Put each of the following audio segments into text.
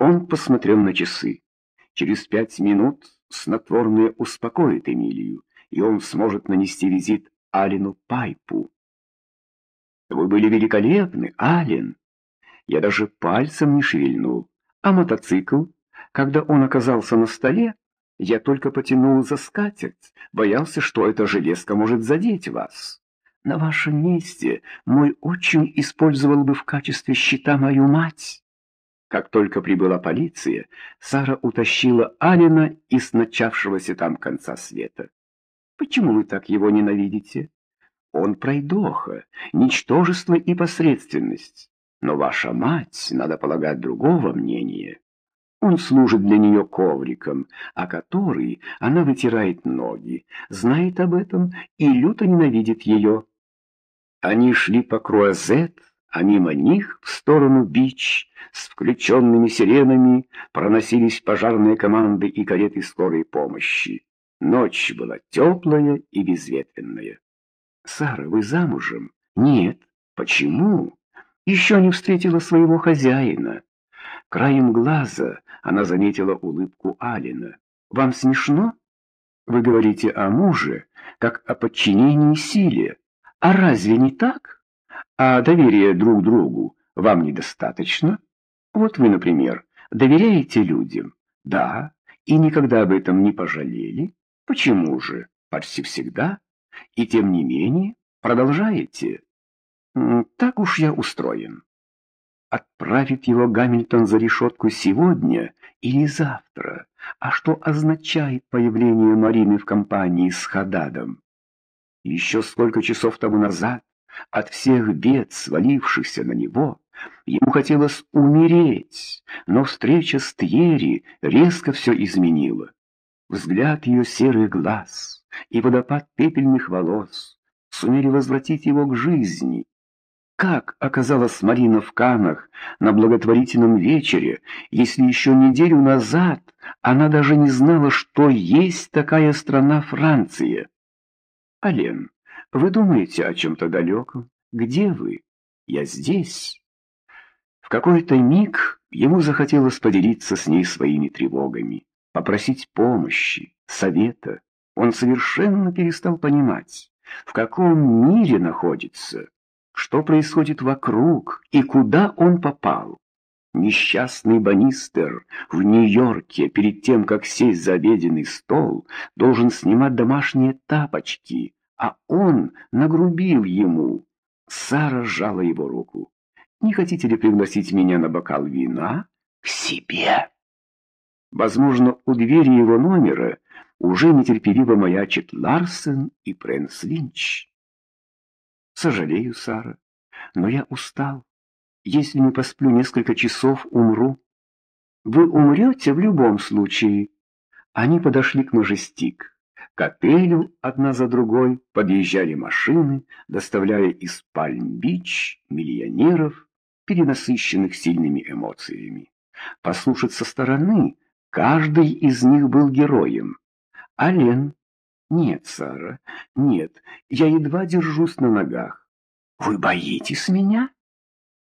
Он посмотрел на часы. Через пять минут снотворное успокоит Эмилию, и он сможет нанести визит Алину Пайпу. «Вы были великолепны, Ален. Я даже пальцем не шевельнул. А мотоцикл, когда он оказался на столе, я только потянул за скатерть, боялся, что эта железка может задеть вас. На вашем месте мой отчим использовал бы в качестве щита мою мать». Как только прибыла полиция, Сара утащила Алина из начавшегося там конца света. «Почему вы так его ненавидите? Он пройдоха, ничтожество и посредственность. Но ваша мать, надо полагать, другого мнения. Он служит для нее ковриком, о который она вытирает ноги, знает об этом и люто ненавидит ее». Они шли по Круазет, а мимо них, в сторону бич, с включенными сиренами, проносились пожарные команды и кареты скорой помощи. Ночь была теплая и безветренная. «Сара, вы замужем?» «Нет». «Почему?» «Еще не встретила своего хозяина». Краем глаза она заметила улыбку Алина. «Вам смешно? Вы говорите о муже, как о подчинении силе. А разве не так?» А доверия друг другу вам недостаточно? Вот вы, например, доверяете людям? Да, и никогда об этом не пожалели? Почему же? Почти всегда. И тем не менее продолжаете. Так уж я устроен. Отправит его Гамильтон за решетку сегодня или завтра? А что означает появление Марины в компании с Хададом? Еще сколько часов тому назад от всех бед, свалившихся на него, ему хотелось умереть, но встреча с Тьерри резко все изменила. Взгляд ее серых глаз и водопад пепельных волос сумели возвратить его к жизни. Как оказалась Марина в Канах на благотворительном вечере, если еще неделю назад она даже не знала, что есть такая страна Франция? Ален, вы думаете о чем-то далеком? Где вы? Я здесь. В какой-то миг ему захотелось поделиться с ней своими тревогами, попросить помощи, совета. Он совершенно перестал понимать, в каком мире находится, что происходит вокруг и куда он попал. Несчастный Банистер в Нью-Йорке перед тем, как сесть за обеденный стол, должен снимать домашние тапочки, а он нагрубил ему. Сара сжала его руку. «Не хотите ли пригласить меня на бокал вина?» «К себе!» Возможно, у двери его номера уже нетерпеливо маячит Ларсен и Прэнс Линч. «Сожалею, Сара, но я устал. Если не посплю несколько часов, умру. Вы умрете в любом случае». Они подошли к Ножестик. К одна за другой подъезжали машины, доставляя из Пальм-Бич миллионеров, перенасыщенных сильными эмоциями. Послушать со стороны, каждый из них был героем. Ален. Нет, Сара, нет, я едва держусь на ногах. Вы боитесь меня?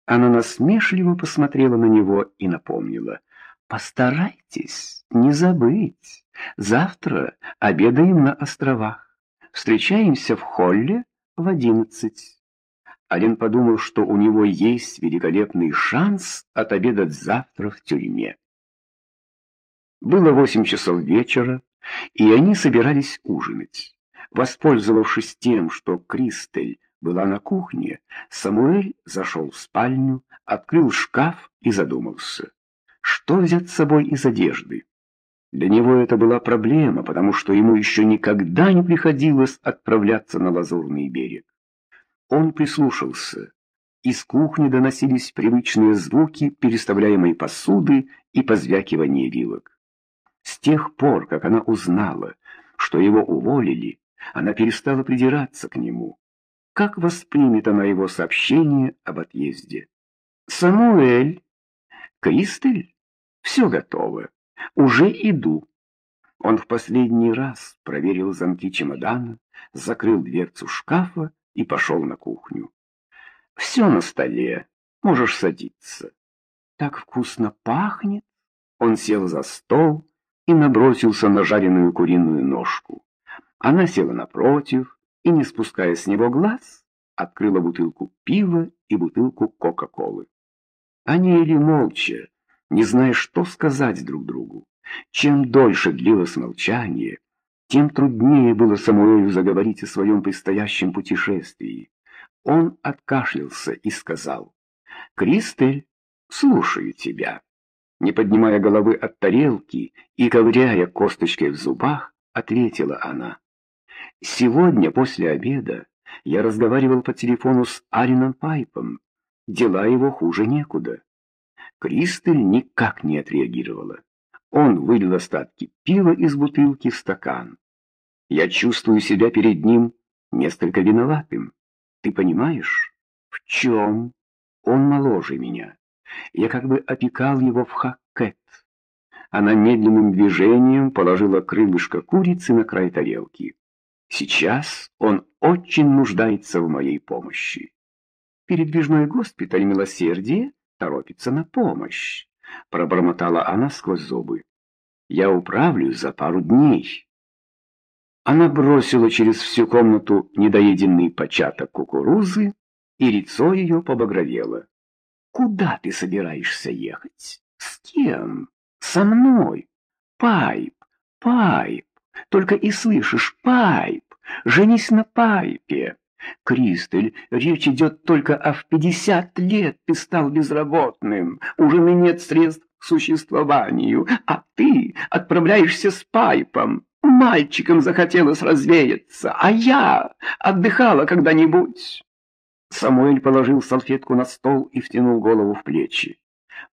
Она насмешливо посмотрела на него и напомнила. Постарайтесь не забыть. Завтра обедаем на островах. Встречаемся в холле в одиннадцать. Ален подумал, что у него есть великолепный шанс отобедать завтра в тюрьме. Было восемь часов вечера, и они собирались ужинать. Воспользовавшись тем, что Кристель была на кухне, Самуэль зашел в спальню, открыл шкаф и задумался, что взять с собой из одежды. Для него это была проблема, потому что ему еще никогда не приходилось отправляться на Лазурный берег. Он прислушался. Из кухни доносились привычные звуки переставляемой посуды и позвякивание вилок. С тех пор, как она узнала, что его уволили, она перестала придираться к нему. Как воспримет она его сообщение об отъезде? «Самуэль! Кристель? Все готово!» Уже иду. Он в последний раз проверил замки чемодана, закрыл дверцу шкафа и пошел на кухню. Все на столе, можешь садиться. Так вкусно пахнет. Он сел за стол и набросился на жареную куриную ножку. Она села напротив и, не спуская с него глаз, открыла бутылку пива и бутылку Кока-Колы. Они ели молча, не зная, что сказать друг другу. Чем дольше длилось молчание, тем труднее было Самуэлю заговорить о своем предстоящем путешествии. Он откашлялся и сказал, «Кристель, слушаю тебя». Не поднимая головы от тарелки и ковыряя косточкой в зубах, ответила она. Сегодня после обеда я разговаривал по телефону с Арином Пайпом. Дела его хуже некуда. Кристель никак не отреагировала. Он вылил остатки пива из бутылки в стакан. Я чувствую себя перед ним несколько виноватым. Ты понимаешь? В чем? Он моложе меня. Я как бы опекал его в хаккет. Она медленным движением положила крылышко курицы на край тарелки. Сейчас он очень нуждается в моей помощи. Передвижной госпиталь милосердия торопится на помощь, пробормотала она сквозь зубы. Я управлюсь за пару дней. Она бросила через всю комнату недоеденный початок кукурузы, и лицо ее побагровело. «Куда ты собираешься ехать? С кем? Со мной? Пайп, Пайп, только и слышишь, Пайп, женись на Пайпе!» Кристель, речь идет только о в пятьдесят лет ты стал безработным, у жены нет средств к существованию, а ты отправляешься с Пайпом. Мальчикам захотелось развеяться, а я отдыхала когда-нибудь. Самуэль положил салфетку на стол и втянул голову в плечи.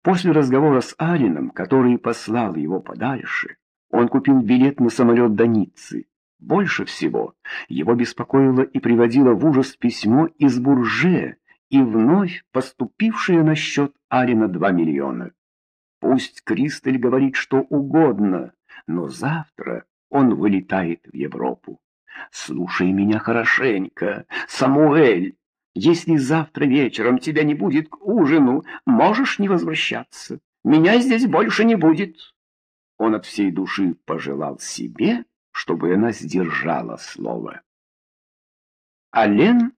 После разговора с Арином, который послал его подальше, он купил билет на самолет до Ниццы. Больше всего его беспокоило и приводило в ужас письмо из Бурже и вновь поступившее на счет Арина два миллиона. Пусть Кристель говорит что угодно, но завтра он вылетает в Европу. Слушай меня хорошенько, Самуэль. Если завтра вечером тебя не будет к ужину, можешь не возвращаться. Меня здесь больше не будет. Он от всей души пожелал себе, чтобы она сдержала слово. Ален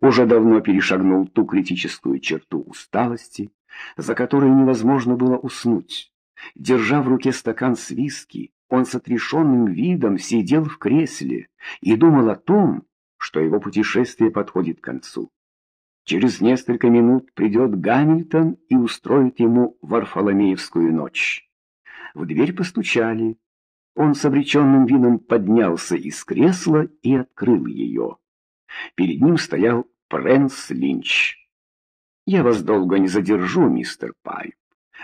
уже давно перешагнул ту критическую черту усталости, за которой невозможно было уснуть. Держа в руке стакан с виски, он с отрешенным видом сидел в кресле и думал о том, что его путешествие подходит к концу. Через несколько минут придет Гамильтон и устроит ему Варфоломеевскую ночь. В дверь постучали. Он с обреченным видом поднялся из кресла и открыл ее. Перед ним стоял Прэнс Линч. «Я вас долго не задержу, мистер Пайп.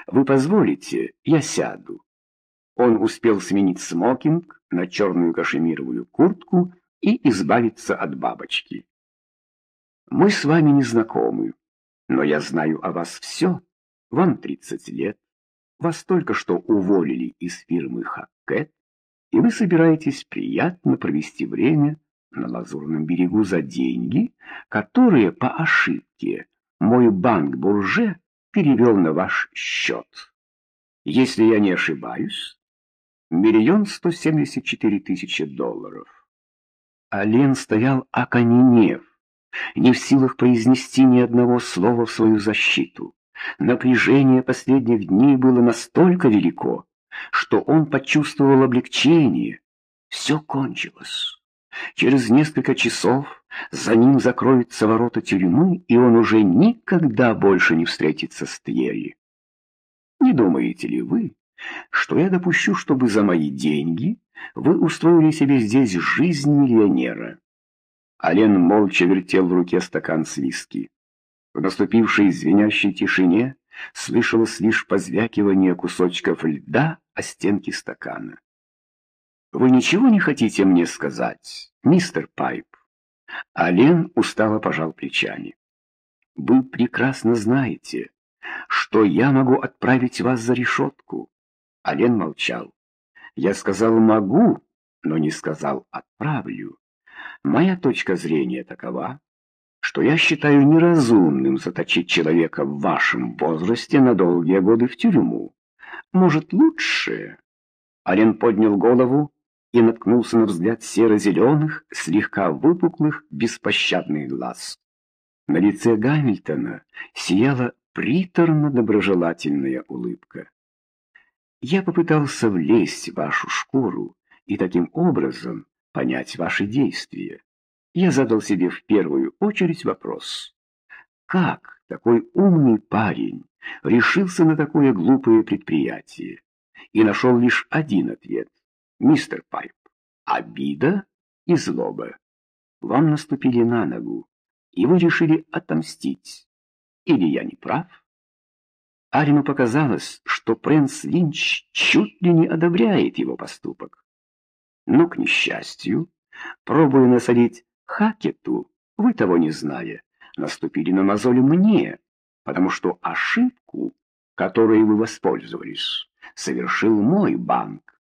Вы позволите, я сяду». Он успел сменить смокинг на черную кашемировую куртку и избавиться от бабочки. «Мы с вами не знакомы, но я знаю о вас все. Вам тридцать лет. Вас только что уволили из фирмы Хаккет, и вы собираетесь приятно провести время на Лазурном берегу за деньги, которые по ошибке мой банк Бурже перевел на ваш счет. Если я не ошибаюсь, миллион сто семьдесят четыре тысячи долларов. Ален стоял оконенев, не в силах произнести ни одного слова в свою защиту. Напряжение последних дней было настолько велико, что он почувствовал облегчение. Все кончилось. Через несколько часов за ним закроются ворота тюрьмы, и он уже никогда больше не встретится с Тьерри. Не думаете ли вы, что я допущу, чтобы за мои деньги вы устроили себе здесь жизнь миллионера? Ален молча вертел в руке стакан с виски. В наступившей звенящей тишине слышалось лишь позвякивание кусочков льда о стенки стакана. «Вы ничего не хотите мне сказать, мистер Пайп?» Ален устало пожал плечами. «Вы прекрасно знаете, что я могу отправить вас за решетку». Ален молчал. «Я сказал «могу», но не сказал «отправлю». Моя точка зрения такова, что я считаю неразумным заточить человека в вашем возрасте на долгие годы в тюрьму. Может, лучше?» Ален поднял голову и наткнулся на взгляд серо-зеленых, слегка выпуклых, беспощадных глаз. На лице Гамильтона сияла приторно-доброжелательная улыбка. «Я попытался влезть в вашу шкуру и таким образом понять ваши действия. Я задал себе в первую очередь вопрос. Как такой умный парень решился на такое глупое предприятие? И нашел лишь один ответ. Мистер Пайп, обида и злоба. Вам наступили на ногу, и вы решили отомстить. Или я не прав? Арину показалось, что Прэнс Линч чуть ли не одобряет его поступок. Но, к несчастью, пробуя насолить Хакету, вы того не зная, наступили на мозоль мне, потому что ошибку, которой вы воспользовались, совершил мой банк.